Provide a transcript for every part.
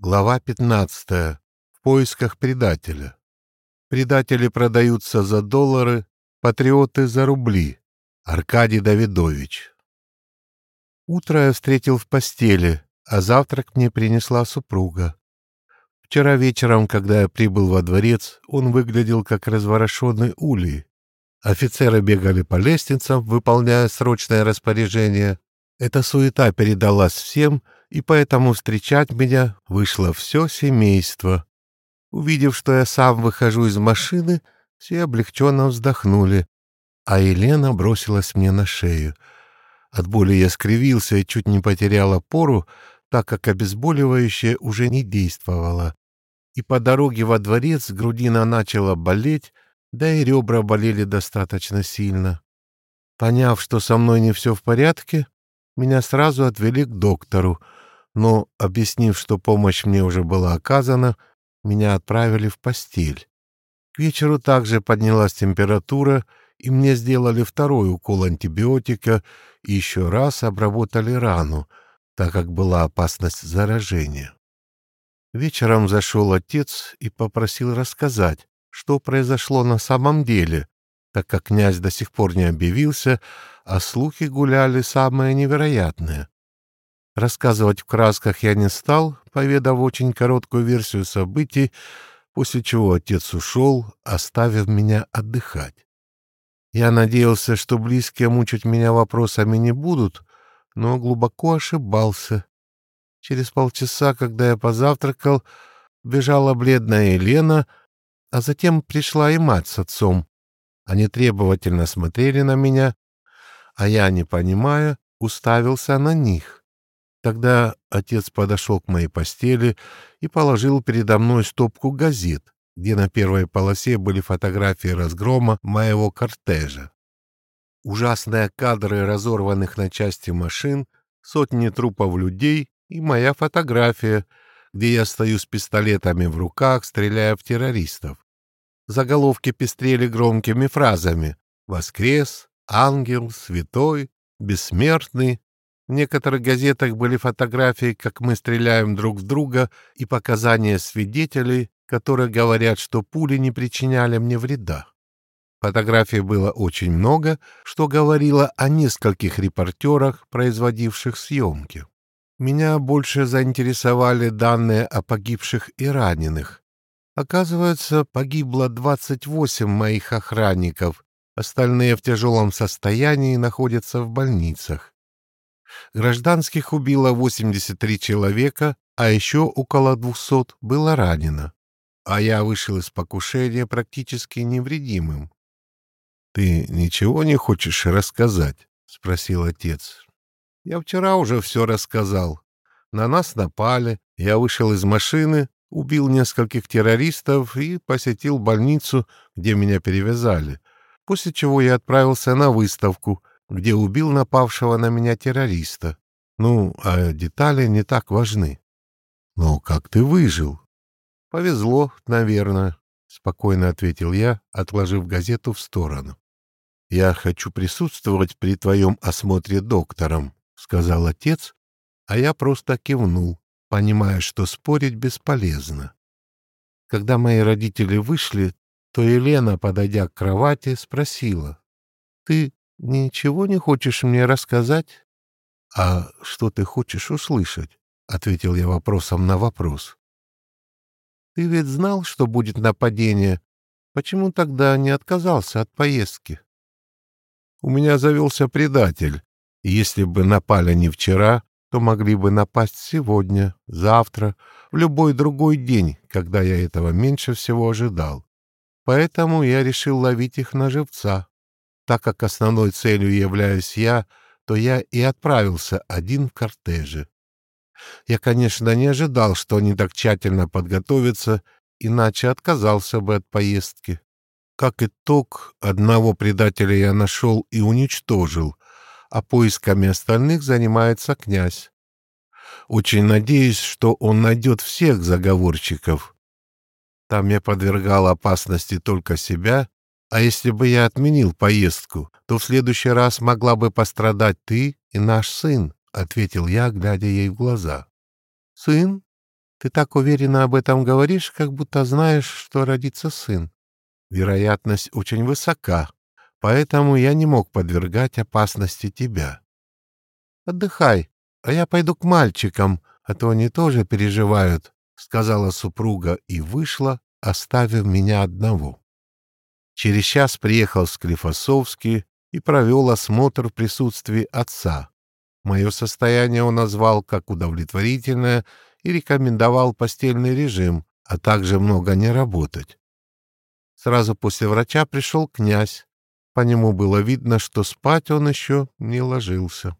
Глава 15. В поисках предателя. Предатели продаются за доллары, патриоты за рубли. Аркадий Давидович. Утро я встретил в постели, а завтрак мне принесла супруга. Вчера вечером, когда я прибыл во дворец, он выглядел как разворошенный улей. Офицеры бегали по лестницам, выполняя срочное распоряжение. Эта суета передалась всем — и поэтому встречать меня вышло все семейство. Увидев, что я сам выхожу из машины, все облегченно вздохнули, а Елена бросилась мне на шею. От боли я скривился и чуть не потерял опору, так как обезболивающее уже не действовало. И по дороге во дворец грудина начала болеть, да и ребра болели достаточно сильно. Поняв, что со мной не все в порядке, меня сразу отвели к доктору — но, объяснив, что помощь мне уже была оказана, меня отправили в постель. К вечеру также поднялась температура, и мне сделали второй укол антибиотика и еще раз обработали рану, так как была опасность заражения. Вечером зашел отец и попросил рассказать, что произошло на самом деле, так как князь до сих пор не объявился, а слухи гуляли самые невероятные. Рассказывать в красках я не стал, поведав очень короткую версию событий, после чего отец ушел, оставив меня отдыхать. Я надеялся, что близкие мучить меня вопросами не будут, но глубоко ошибался. Через полчаса, когда я позавтракал, бежала бледная Елена, а затем пришла и мать с отцом. Они требовательно смотрели на меня, а я, не понимая, уставился на них. Тогда отец подошел к моей постели и положил передо мной стопку газет, где на первой полосе были фотографии разгрома моего кортежа. Ужасные кадры разорванных на части машин, сотни трупов людей и моя фотография, где я стою с пистолетами в руках, стреляя в террористов. Заголовки пестрели громкими фразами «Воскрес», «Ангел», «Святой», «Бессмертный», в некоторых газетах были фотографии, как мы стреляем друг в друга, и показания свидетелей, которые говорят, что пули не причиняли мне вреда. Фотографий было очень много, что говорило о нескольких репортерах, производивших съемки. Меня больше заинтересовали данные о погибших и раненых. Оказывается, погибло 28 моих охранников, остальные в тяжелом состоянии находятся в больницах. Гражданских убило 83 человека, а еще около 200 было ранено. А я вышел из покушения практически невредимым. — Ты ничего не хочешь рассказать? — спросил отец. — Я вчера уже все рассказал. На нас напали, я вышел из машины, убил нескольких террористов и посетил больницу, где меня перевязали, после чего я отправился на выставку, где убил напавшего на меня террориста. Ну, а детали не так важны. Но как ты выжил? Повезло, наверное, спокойно ответил я, отложив газету в сторону. Я хочу присутствовать при твоем осмотре доктором, сказал отец, а я просто кивнул, понимая, что спорить бесполезно. Когда мои родители вышли, то Елена, подойдя к кровати, спросила, «Ты «Ничего не хочешь мне рассказать?» «А что ты хочешь услышать?» — ответил я вопросом на вопрос. «Ты ведь знал, что будет нападение. Почему тогда не отказался от поездки?» «У меня завелся предатель, если бы напали не вчера, то могли бы напасть сегодня, завтра, в любой другой день, когда я этого меньше всего ожидал. Поэтому я решил ловить их на живца. Так как основной целью являюсь я, то я и отправился один в кортеже. Я, конечно, не ожидал, что они так тщательно подготовятся, иначе отказался бы от поездки. Как итог, одного предателя я нашел и уничтожил, а поисками остальных занимается князь. Очень надеюсь, что он найдет всех заговорщиков. Там я подвергал опасности только себя а если бы я отменил поездку, то в следующий раз могла бы пострадать ты и наш сын, — ответил я, глядя ей в глаза. — Сын? Ты так уверенно об этом говоришь, как будто знаешь, что родится сын. Вероятность очень высока, поэтому я не мог подвергать опасности тебя. Отдыхай, а я пойду к мальчикам, а то они тоже переживают, — сказала супруга и вышла, оставив меня одного. Через час приехал Склифосовский и провел осмотр в присутствии отца. Мое состояние он назвал как удовлетворительное и рекомендовал постельный режим, а также много не работать. Сразу после врача пришел князь. По нему было видно, что спать он еще не ложился.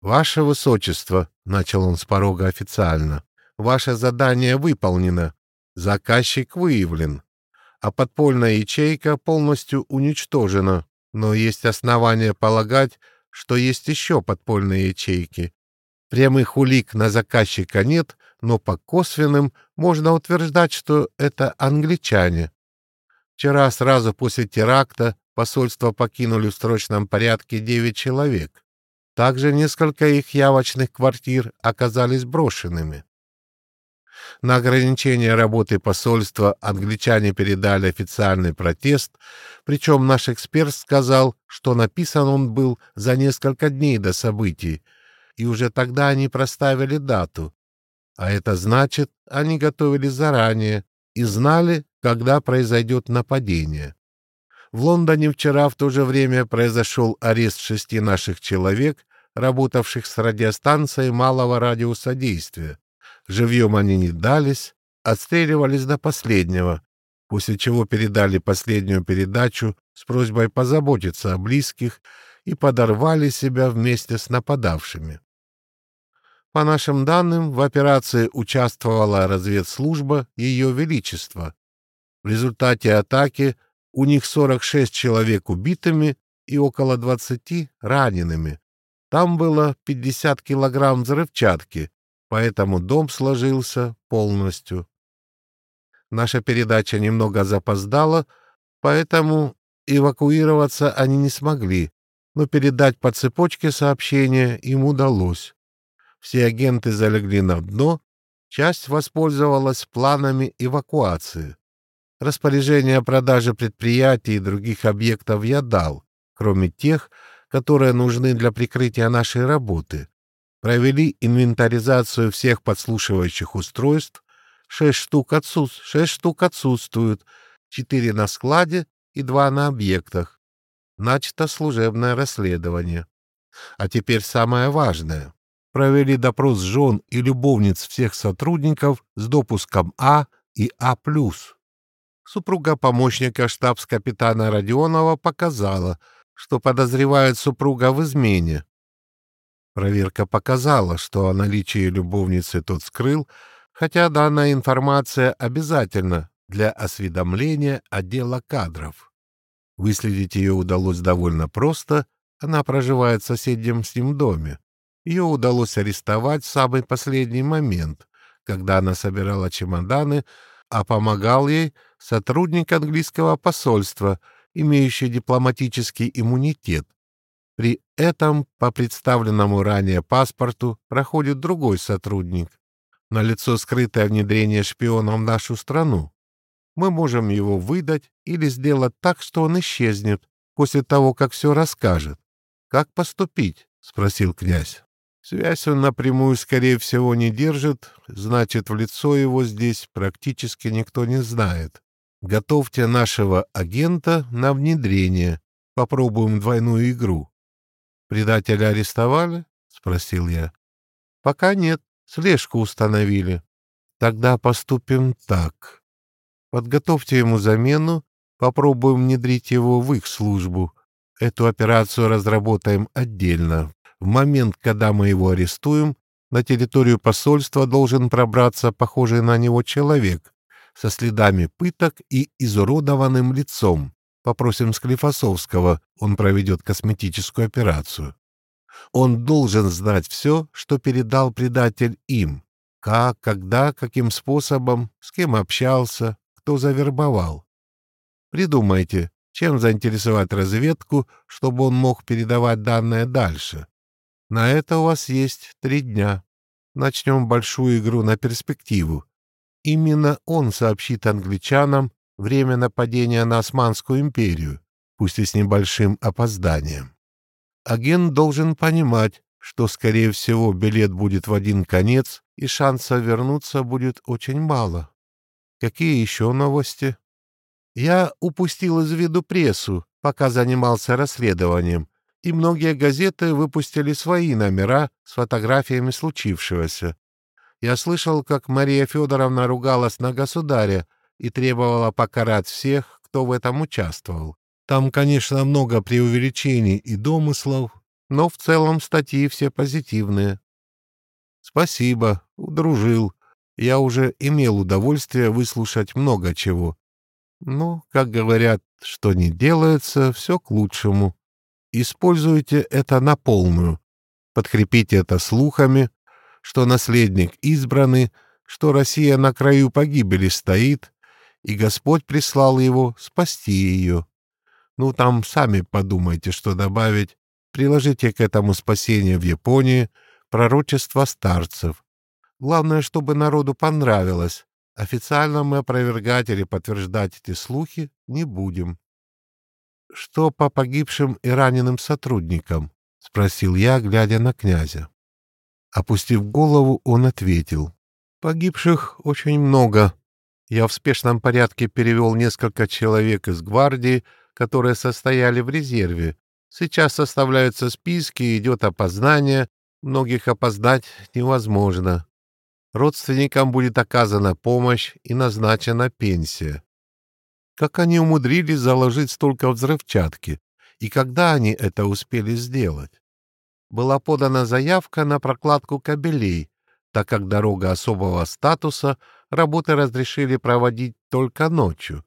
«Ваше Высочество», — начал он с порога официально, — «ваше задание выполнено. Заказчик выявлен, а подпольная ячейка полностью уничтожена. Но есть основания полагать, что есть еще подпольные ячейки. Прямых улик на заказчика нет, но по косвенным можно утверждать, что это англичане. Вчера сразу после теракта посольство покинули в срочном порядке девять человек. Также несколько их явочных квартир оказались брошенными. На ограничение работы посольства англичане передали официальный протест, причем наш эксперт сказал, что написан он был за несколько дней до событий, и уже тогда они проставили дату. А это значит, они готовили заранее и знали, когда произойдет нападение. В Лондоне вчера в то же время произошел арест шести наших человек, работавших с радиостанцией малого радиуса действия. Живьем они не дались, отстреливались до последнего, после чего передали последнюю передачу с просьбой позаботиться о близких и подорвали себя вместе с нападавшими. По нашим данным, в операции участвовала разведслужба Ее Величества. В результате атаки у них 46 человек убитыми и около 20 ранеными. Там было 50 килограмм взрывчатки, поэтому дом сложился полностью. Наша передача немного запоздала, поэтому эвакуироваться они не смогли, но передать по цепочке сообщения им удалось. Все агенты залегли на дно, часть воспользовалась планами эвакуации. Распоряжение о продаже предприятий и других объектов я дал, кроме тех, которые нужны для прикрытия нашей работы провели инвентаризацию всех подслушивающих устройств, шесть штук, отсут... шесть штук отсутствуют, четыре на складе и два на объектах. Начато служебное расследование. А теперь самое важное. Провели допрос жен и любовниц всех сотрудников с допуском А и А+. Супруга помощника штабс-капитана Родионова показала, что подозревает супруга в измене, Проверка показала, что о наличии любовницы тот скрыл, хотя данная информация обязательна для осведомления отдела кадров. Выследить ее удалось довольно просто, она проживает в соседнем с ним доме. Ее удалось арестовать в самый последний момент, когда она собирала чемоданы, а помогал ей сотрудник английского посольства, имеющий дипломатический иммунитет, при этом по представленному ранее паспорту проходит другой сотрудник. На лицо скрытое внедрение шпиона в нашу страну. Мы можем его выдать или сделать так, что он исчезнет после того, как все расскажет. Как поступить? — спросил князь. Связь он напрямую, скорее всего, не держит, значит, в лицо его здесь практически никто не знает. Готовьте нашего агента на внедрение. Попробуем двойную игру. «Предателя арестовали?» — спросил я. «Пока нет, слежку установили. Тогда поступим так. Подготовьте ему замену, попробуем внедрить его в их службу. Эту операцию разработаем отдельно. В момент, когда мы его арестуем, на территорию посольства должен пробраться похожий на него человек со следами пыток и изуродованным лицом. Попросим Склифосовского, он проведет косметическую операцию. Он должен знать все, что передал предатель им. Как, когда, каким способом, с кем общался, кто завербовал. Придумайте, чем заинтересовать разведку, чтобы он мог передавать данные дальше. На это у вас есть три дня. Начнем большую игру на перспективу. Именно он сообщит англичанам время нападения на Османскую империю, пусть и с небольшим опозданием. Агент должен понимать, что, скорее всего, билет будет в один конец, и шанса вернуться будет очень мало. Какие еще новости? Я упустил из виду прессу, пока занимался расследованием, и многие газеты выпустили свои номера с фотографиями случившегося. Я слышал, как Мария Федоровна ругалась на государя и требовала покарать всех, кто в этом участвовал. Там, конечно, много преувеличений и домыслов, но в целом статьи все позитивные. Спасибо, удружил. Я уже имел удовольствие выслушать много чего. Ну, как говорят, что не делается, все к лучшему. Используйте это на полную. Подкрепите это слухами, что наследник избранный, что Россия на краю погибели стоит, и Господь прислал его спасти ее. Ну, там сами подумайте, что добавить. Приложите к этому спасение в Японии пророчество старцев. Главное, чтобы народу понравилось. Официально мы опровергать или подтверждать эти слухи не будем. — Что по погибшим и раненым сотрудникам? — спросил я, глядя на князя. Опустив голову, он ответил. — Погибших очень много. Я в спешном порядке перевел несколько человек из гвардии, которые состояли в резерве. Сейчас составляются списки, идет опознание. Многих опоздать невозможно. Родственникам будет оказана помощь и назначена пенсия. Как они умудрились заложить столько взрывчатки? И когда они это успели сделать? Была подана заявка на прокладку кабелей, так как дорога особого статуса работы разрешили проводить только ночью.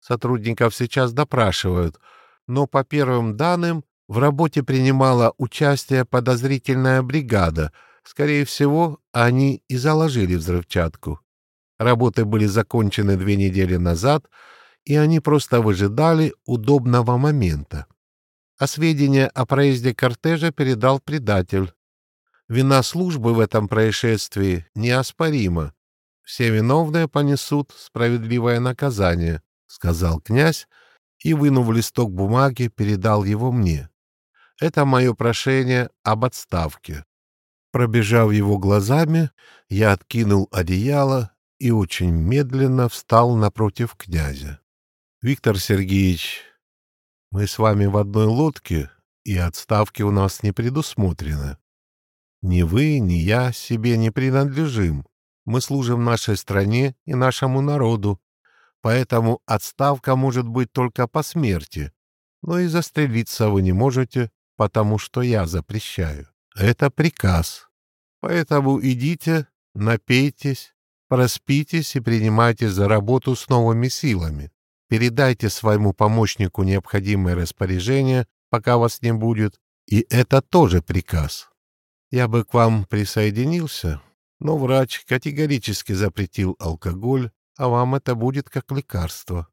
Сотрудников сейчас допрашивают, но по первым данным в работе принимала участие подозрительная бригада. Скорее всего, они и заложили взрывчатку. Работы были закончены две недели назад, и они просто выжидали удобного момента. А сведения о проезде кортежа передал предатель. Вина службы в этом происшествии неоспорима. Все виновные понесут справедливое наказание сказал князь и, вынув листок бумаги, передал его мне. Это мое прошение об отставке. Пробежав его глазами, я откинул одеяло и очень медленно встал напротив князя. Виктор Сергеевич, мы с вами в одной лодке, и отставки у нас не предусмотрено. Ни вы, ни я себе не принадлежим. Мы служим нашей стране и нашему народу, поэтому отставка может быть только по смерти, но и застрелиться вы не можете, потому что я запрещаю. Это приказ. Поэтому идите, напейтесь, проспитесь и принимайтесь за работу с новыми силами. Передайте своему помощнику необходимое распоряжение, пока вас не будет, и это тоже приказ. Я бы к вам присоединился, но врач категорически запретил алкоголь, а вам это будет как лекарство.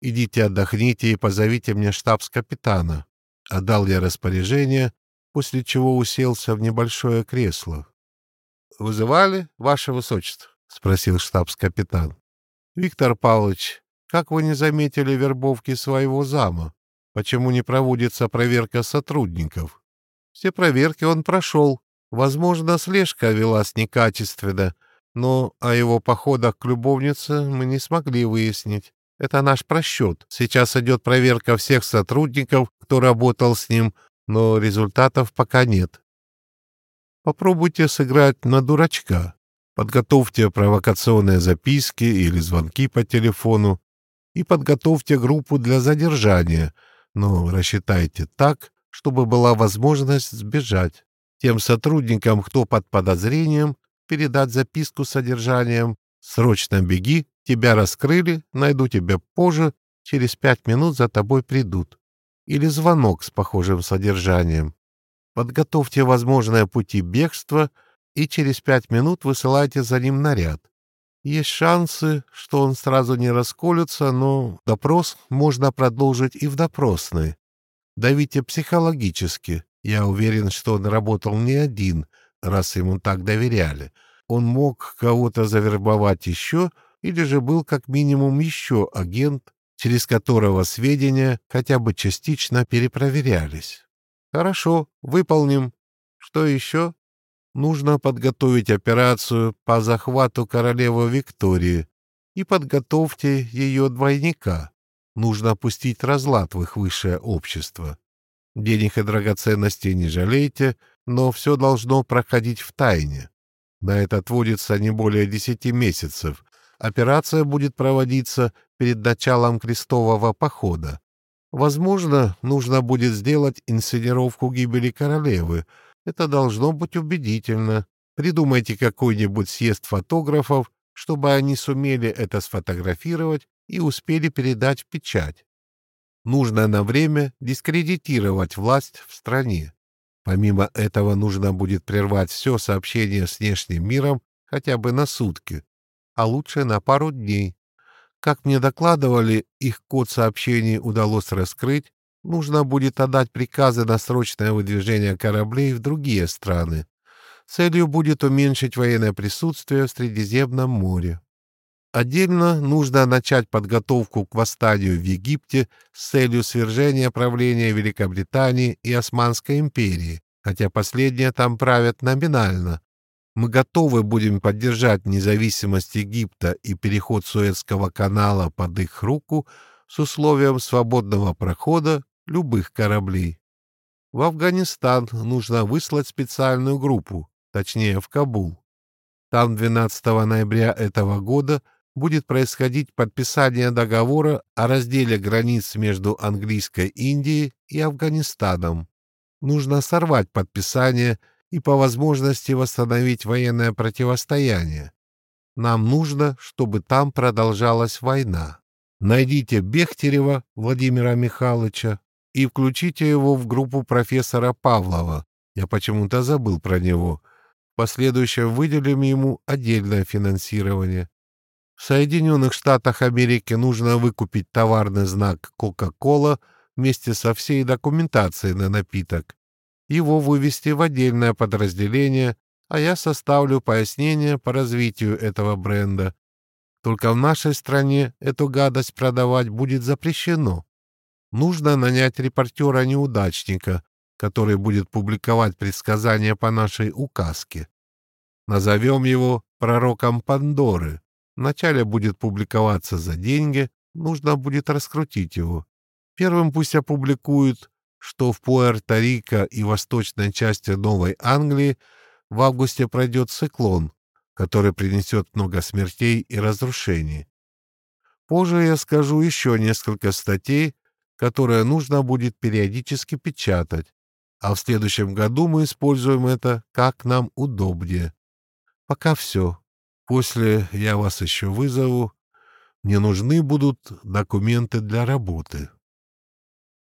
Идите отдохните и позовите мне штабс-капитана. Отдал я распоряжение, после чего уселся в небольшое кресло. — Вызывали, ваше высочество? — спросил штабс-капитан. — Виктор Павлович, как вы не заметили вербовки своего зама? Почему не проводится проверка сотрудников? Все проверки он прошел. Возможно, слежка велась некачественно, но о его походах к любовнице мы не смогли выяснить. Это наш просчет. Сейчас идет проверка всех сотрудников, кто работал с ним, но результатов пока нет. Попробуйте сыграть на дурачка. Подготовьте провокационные записки или звонки по телефону и подготовьте группу для задержания, но рассчитайте так, чтобы была возможность сбежать. Тем сотрудникам, кто под подозрением, передать записку с содержанием «Срочно беги, тебя раскрыли, найду тебя позже, через пять минут за тобой придут». Или звонок с похожим содержанием. Подготовьте возможные пути бегства и через пять минут высылайте за ним наряд. Есть шансы, что он сразу не расколется, но допрос можно продолжить и в допросной. Давите психологически. Я уверен, что он работал не один — раз ему так доверяли. он мог кого-то завербовать еще, или же был как минимум еще агент, через которого сведения хотя бы частично перепроверялись. Хорошо, выполним. Что еще? Нужно подготовить операцию по захвату королевы Виктории и подготовьте ее двойника. Нужно опустить разлад в их высшее общество. Денег и драгоценностей не жалейте, но все должно проходить в тайне. На это отводится не более десяти месяцев. Операция будет проводиться перед началом крестового похода. Возможно, нужно будет сделать инсценировку гибели королевы. Это должно быть убедительно. Придумайте какой-нибудь съезд фотографов, чтобы они сумели это сфотографировать и успели передать в печать. Нужно на время дискредитировать власть в стране. Помимо этого нужно будет прервать все сообщение с внешним миром хотя бы на сутки, а лучше на пару дней. Как мне докладывали, их код сообщений удалось раскрыть, нужно будет отдать приказы на срочное выдвижение кораблей в другие страны. Целью будет уменьшить военное присутствие в Средиземном море. Отдельно нужно начать подготовку к восстанию в Египте с целью свержения правления Великобритании и Османской империи, хотя последние там правят номинально. Мы готовы будем поддержать независимость Египта и переход Суэцкого канала под их руку с условием свободного прохода любых кораблей. В Афганистан нужно выслать специальную группу, точнее в Кабул. Там 12 ноября этого года – будет происходить подписание договора о разделе границ между английской Индией и Афганистаном. Нужно сорвать подписание и по возможности восстановить военное противостояние. Нам нужно, чтобы там продолжалась война. Найдите Бехтерева Владимира Михайловича и включите его в группу профессора Павлова. Я почему-то забыл про него. В последующем выделим ему отдельное финансирование. В Соединенных Штатах Америки нужно выкупить товарный знак Coca-Cola вместе со всей документацией на напиток, его вывести в отдельное подразделение, а я составлю пояснение по развитию этого бренда. Только в нашей стране эту гадость продавать будет запрещено. Нужно нанять репортера-неудачника, который будет публиковать предсказания по нашей указке. Назовем его пророком Пандоры. Вначале будет публиковаться за деньги, нужно будет раскрутить его. Первым пусть опубликуют, что в Пуэрто-Рико и восточной части Новой Англии в августе пройдет циклон, который принесет много смертей и разрушений. Позже я скажу еще несколько статей, которые нужно будет периодически печатать, а в следующем году мы используем это как нам удобнее. Пока все. После я вас еще вызову. Мне нужны будут документы для работы.